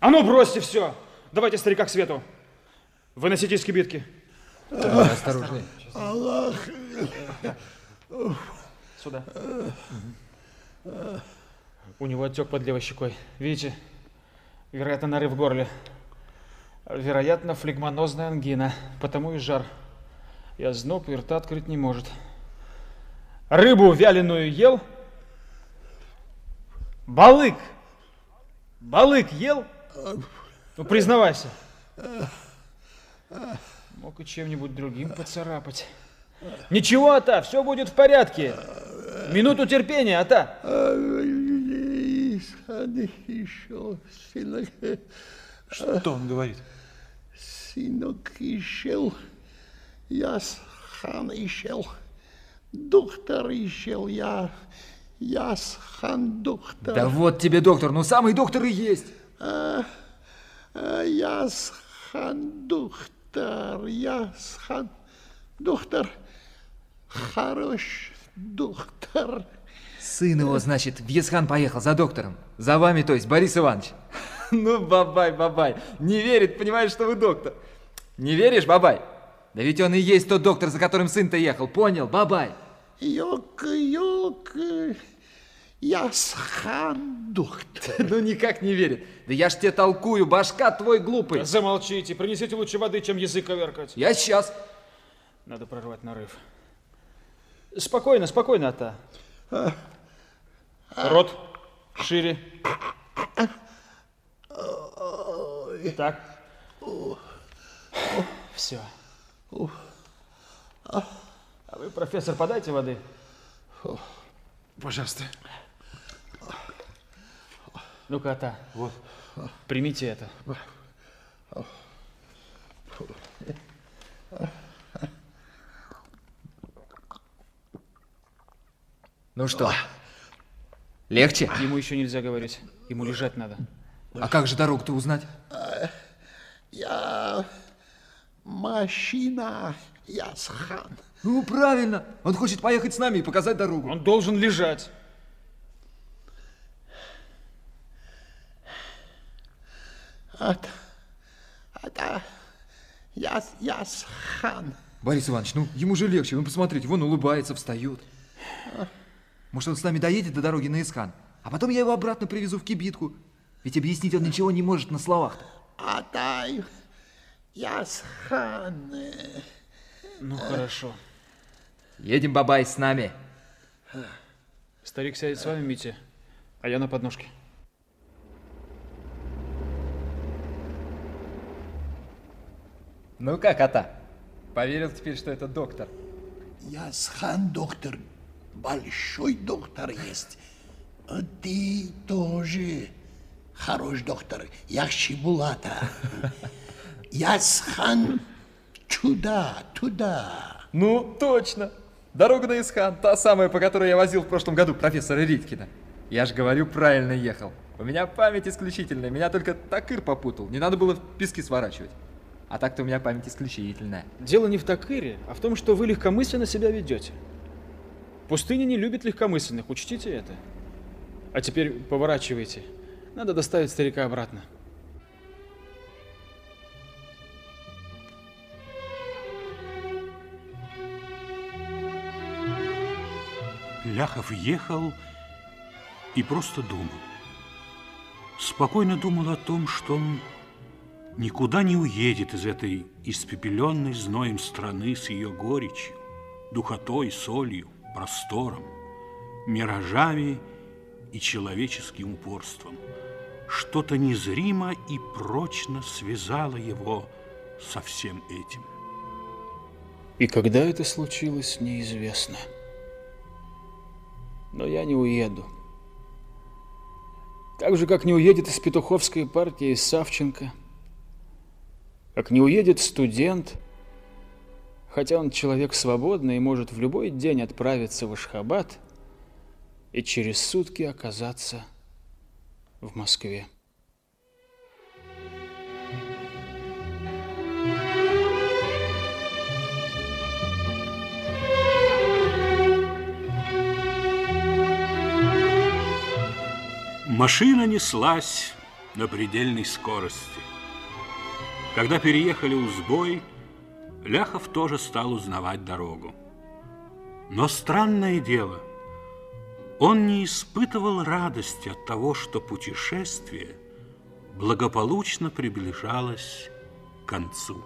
А ну бросьте все! Давайте старика к свету. Выносите из кибитки. Осторожнее. Аллах. Сюда. У него отек под левой щекой. Видите? Вероятно, нарыв в горле. Вероятно, флегмонозная ангина. Потому и жар. И озноб, и рта открыть не может. Рыбу вяленую ел? Балык! Балык ел? Ну, признавайся. Мог и чем-нибудь другим поцарапать. Ничего, Ата, все будет в порядке. Минуту терпения, Ата. Что он говорит? сынок ищел, я с хан ищел, доктор ищел, я, я с хан доктор. Да вот тебе доктор, ну самый доктор и есть. А, а, я с хан доктор, я с хан доктор, хорош доктор. Сын его, значит, в Есхан поехал за доктором. За вами, то есть, Борис Иванович. Ну, бабай, бабай, не верит, понимаешь, что вы доктор. Не веришь, бабай? Да ведь он и есть тот доктор, за которым сын-то ехал, понял, бабай? Ёк, ёк, я с хан доктор. Ну, никак не верит. Да я ж тебе толкую, башка твой глупый. Замолчите, принесите лучше воды, чем язык коверкать. Я сейчас. Надо прорвать нарыв. Спокойно, спокойно, Ата. Рот шире. Так. Все. А вы, профессор, подайте воды. Пожалуйста. Ну-ка, Ата, вот. Примите это. Ну что, легче? Ему еще нельзя говорить. Ему лежать надо. А как же дорогу-то узнать? Я машина, я с хан. Ну, правильно. Он хочет поехать с нами и показать дорогу. Он должен лежать. От, это, я, я с хан. Борис Иванович, ну ему же легче. Вы посмотрите, вон улыбается, встает. Может, он с нами доедет до дороги на Исхан, а потом я его обратно привезу в кибитку. Ведь объяснить он ничего не может на словах-то. А дай, я с хан. Ну, хорошо. Едем, бабай, с нами. Старик сядет с вами, Митя, а я на подножке. Ну как, Ата? Поверил теперь, что это доктор? Я с хан доктор, большой доктор есть. А Ты тоже хороший доктор, Яхши Булата. Я с хан туда, туда. Ну, точно. Дорога на Исхан, та самая, по которой я возил в прошлом году профессора Риткина. Я же говорю, правильно ехал. У меня память исключительная, меня только такыр попутал, не надо было в пески сворачивать. А так-то у меня память исключительная. Дело не в такыре, а в том, что вы легкомысленно себя ведете. Пустыня не любит легкомысленных, учтите это. А теперь поворачивайте. Надо доставить старика обратно. Ляхов ехал и просто думал. Спокойно думал о том, что он никуда не уедет из этой испепеленной зноем страны с ее горечью, духотой, солью, простором, миражами и человеческим упорством. Что-то незримо и прочно связало его со всем этим. И когда это случилось, неизвестно. Но я не уеду. Так же, как не уедет из Петуховской партии Савченко, как не уедет студент, хотя он человек свободный и может в любой день отправиться в Ашхабад и через сутки оказаться в Москве. Машина неслась на предельной скорости. Когда переехали Узбой, Ляхов тоже стал узнавать дорогу. Но странное дело, он не испытывал радости от того, что путешествие благополучно приближалось к концу.